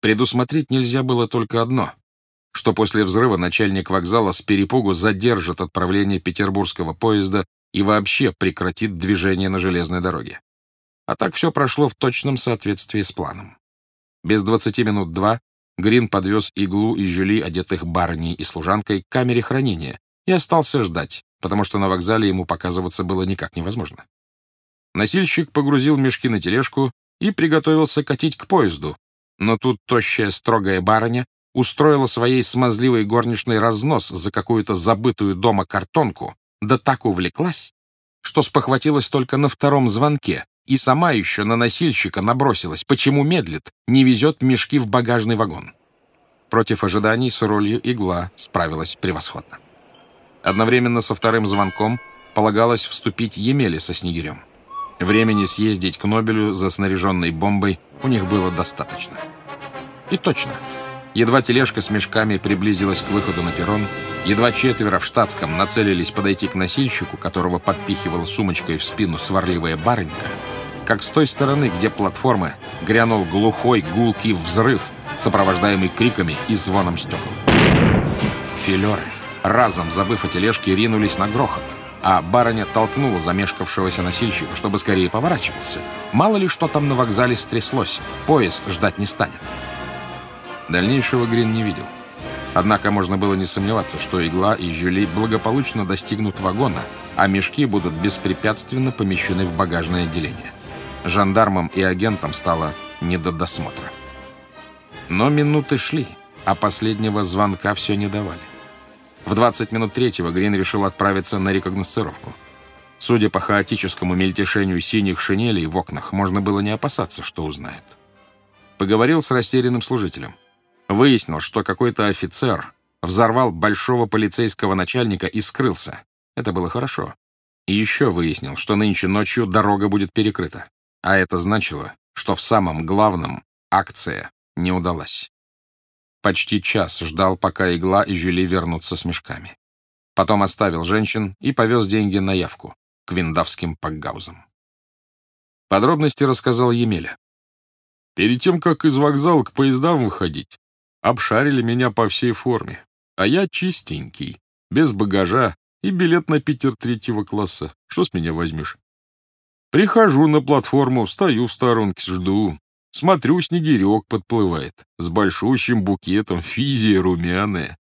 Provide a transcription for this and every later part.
Предусмотреть нельзя было только одно, что после взрыва начальник вокзала с перепугу задержит отправление петербургского поезда и вообще прекратит движение на железной дороге. А так все прошло в точном соответствии с планом. Без двадцати минут два Грин подвез иглу и Жюли, одетых барыней и служанкой, к камере хранения и остался ждать, потому что на вокзале ему показываться было никак невозможно. Носильщик погрузил мешки на тележку и приготовился катить к поезду, но тут тощая строгая барыня устроила своей смазливой горничной разнос за какую-то забытую дома картонку, да так увлеклась, что спохватилась только на втором звонке, и сама еще на носильщика набросилась, почему медлит, не везет мешки в багажный вагон. Против ожиданий с ролью игла справилась превосходно. Одновременно со вторым звонком полагалось вступить Емеле со Снегирем. Времени съездить к Нобелю за снаряженной бомбой у них было достаточно. И точно. Едва тележка с мешками приблизилась к выходу на перрон, едва четверо в штатском нацелились подойти к носильщику, которого подпихивала сумочкой в спину сварливая барынька, как с той стороны, где платформы, грянул глухой гулкий взрыв, сопровождаемый криками и звоном стекол. Филеры, разом забыв о тележке, ринулись на грохот а барыня толкнула замешкавшегося носильщика, чтобы скорее поворачиваться. Мало ли что там на вокзале стряслось, поезд ждать не станет. Дальнейшего Грин не видел. Однако можно было не сомневаться, что игла и Жюли благополучно достигнут вагона, а мешки будут беспрепятственно помещены в багажное отделение. Жандармам и агентам стало не до досмотра. Но минуты шли, а последнего звонка все не давали. В 20 минут третьего Грин решил отправиться на рекогносцировку. Судя по хаотическому мельтешению синих шинелей в окнах, можно было не опасаться, что узнают. Поговорил с растерянным служителем. Выяснил, что какой-то офицер взорвал большого полицейского начальника и скрылся. Это было хорошо. И еще выяснил, что нынче ночью дорога будет перекрыта. А это значило, что в самом главном акция не удалась. Почти час ждал, пока игла и Жюли вернутся с мешками. Потом оставил женщин и повез деньги на явку к виндавским пакгаузам. Подробности рассказал Емеля. Перед тем, как из вокзала к поездам выходить, обшарили меня по всей форме, а я чистенький, без багажа и билет на Питер третьего класса. Что с меня возьмешь? Прихожу на платформу, встаю в сторонке, жду. Смотрю, снегирек подплывает, с большущим букетом, физия румяная.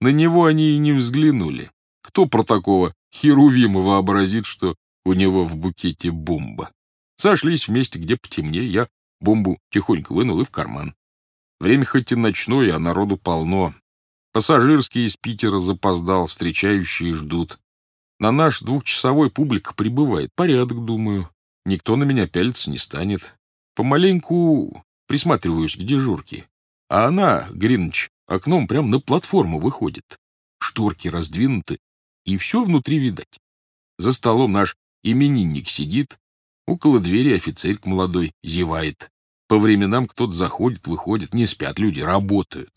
На него они и не взглянули. Кто про такого Херувима вообразит, что у него в букете бомба? Сошлись вместе, где потемнее, я бомбу тихонько вынул и в карман. Время хоть и ночное, а народу полно. Пассажирский из Питера запоздал, встречающие ждут. На наш двухчасовой публика прибывает. Порядок, думаю. Никто на меня пялиться не станет. Помаленьку присматриваюсь к дежурке. А она, Гриныч, окном прямо на платформу выходит. Шторки раздвинуты, и все внутри видать. За столом наш именинник сидит, около двери офицерик молодой зевает. По временам кто-то заходит, выходит, не спят люди, работают.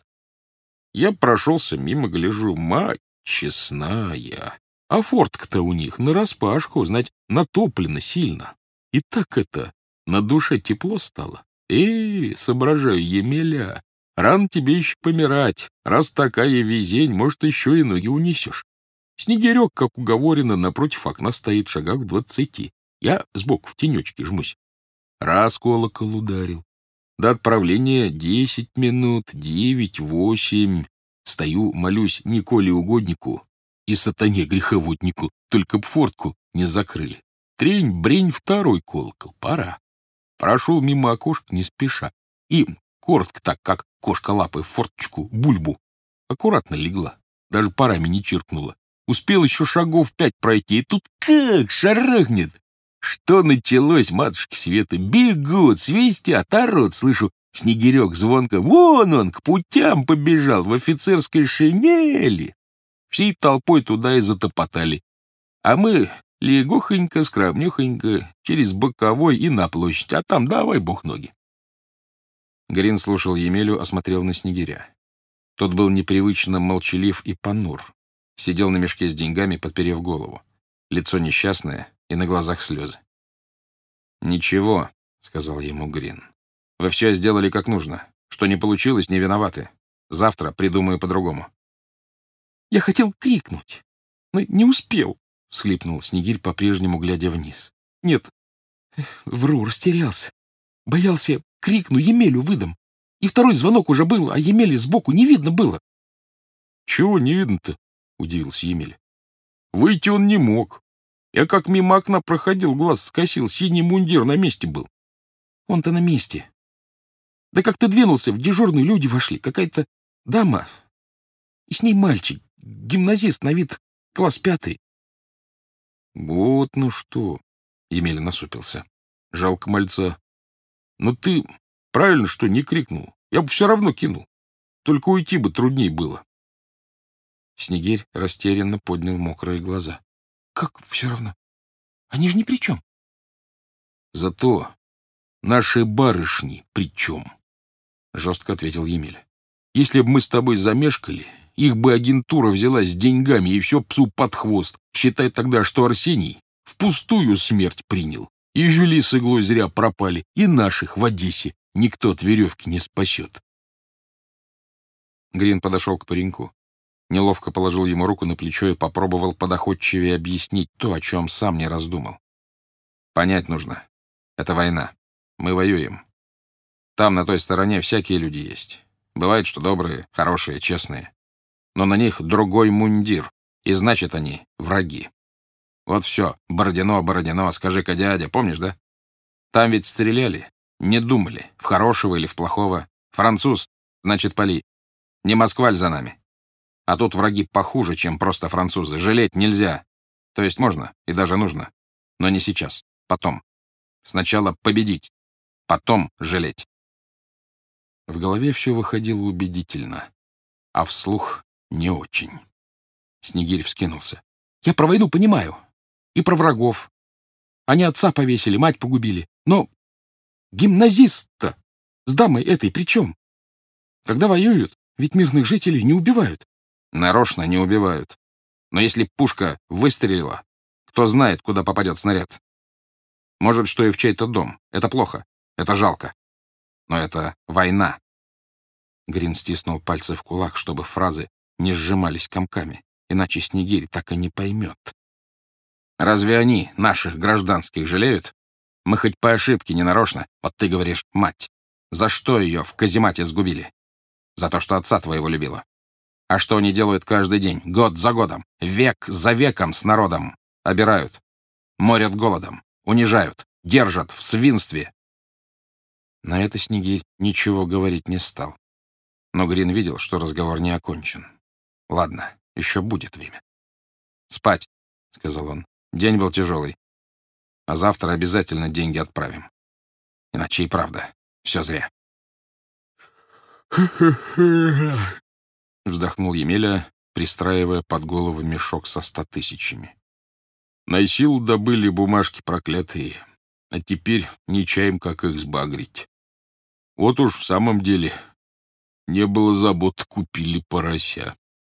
Я прошелся мимо, гляжу, мать честная. А фортка-то у них нараспашку, знать, натоплено сильно. И так это на душе тепло стало. Эй, соображаю, Емеля, рано тебе еще помирать. Раз такая везень, может, еще и ноги унесешь. Снегирек, как уговорено, напротив окна стоит в шагах в двадцати. Я сбоку в тенечке жмусь. Раз колокол ударил. До отправления десять минут, девять, восемь. Стою, молюсь Николе Угоднику и сатане греховоднику, только б фортку не закрыли. Трень-брень второй колокол, пора. Прошел мимо окошка не спеша. И коротко так, как кошка лапой в форточку, бульбу. Аккуратно легла. Даже парами не чиркнула. Успел еще шагов пять пройти, и тут как шарахнет. Что началось, матушки Света? Бегут, свистят, орут, слышу. Снегирек звонко. Вон он, к путям побежал, в офицерской шинели. Всей толпой туда и затопотали. А мы Легохонько, скромнехонько, через боковой и на площадь, а там давай бог ноги. Грин слушал Емелю, осмотрел на снегиря. Тот был непривычно молчалив и понур. Сидел на мешке с деньгами, подперев голову. Лицо несчастное и на глазах слезы. «Ничего», — сказал ему Грин. «Вы все сделали как нужно. Что не получилось, не виноваты. Завтра придумаю по-другому. Я хотел крикнуть, но не успел, — всхлипнул Снегирь, по-прежнему глядя вниз. Нет, вру, растерялся. Боялся, крикну, Емелю выдам. И второй звонок уже был, а Емели сбоку не видно было. — Чего не видно-то? — удивился Емеля. — Выйти он не мог. Я как мимо окна проходил, глаз скосил, синий мундир на месте был. — Он-то на месте. Да как ты двинулся, в дежурную люди вошли. Какая-то дама. И с ней мальчик, гимназист на вид, класс пятый. — Вот ну что, — Емеля насупился. — Жалко мальца. Ну ты правильно, что не крикнул. Я бы все равно кинул. Только уйти бы трудней было. Снегирь растерянно поднял мокрые глаза. — Как все равно? Они же ни при чем. — Зато наши барышни при чем? — жестко ответил Емеля. — Если бы мы с тобой замешкали, их бы агентура взяла с деньгами и все псу под хвост. Считай тогда, что Арсений впустую смерть принял. И Жюли с иглой зря пропали, и наших в Одессе никто от веревки не спасет. Грин подошел к пареньку. Неловко положил ему руку на плечо и попробовал подоходчивее объяснить то, о чем сам не раздумал. Понять нужно. Это война. Мы воюем. Там, на той стороне, всякие люди есть. Бывает, что добрые, хорошие, честные но на них другой мундир, и значит они враги. Вот все, Бородино, Бородино, скажи-ка, дядя, помнишь, да? Там ведь стреляли, не думали, в хорошего или в плохого. Француз, значит, пали. Не Москваль за нами. А тут враги похуже, чем просто французы. Жалеть нельзя. То есть можно и даже нужно. Но не сейчас, потом. Сначала победить, потом жалеть. В голове все выходило убедительно, а вслух не очень. Снегирь вскинулся. Я про войну понимаю. И про врагов. Они отца повесили, мать погубили. Но гимназист-то с дамой этой при чем? Когда воюют, ведь мирных жителей не убивают. Нарочно не убивают. Но если пушка выстрелила, кто знает, куда попадет снаряд. Может, что и в чей-то дом. Это плохо. Это жалко. Но это война. Грин стиснул пальцы в кулак, чтобы фразы не сжимались комками, иначе Снегирь так и не поймет. Разве они, наших гражданских, жалеют? Мы хоть по ошибке ненарочно, вот ты говоришь «мать». За что ее в каземате сгубили? За то, что отца твоего любила. А что они делают каждый день, год за годом, век за веком с народом? Обирают, морят голодом, унижают, держат в свинстве. На это Снегирь ничего говорить не стал. Но Грин видел, что разговор не окончен. Ладно, еще будет время. Спать, — сказал он. День был тяжелый. А завтра обязательно деньги отправим. Иначе и правда, все зря. Вздохнул Емеля, пристраивая под голову мешок со ста тысячами. На силу добыли бумажки проклятые, а теперь не чаем, как их сбагрить. Вот уж в самом деле не было забот, купили порося.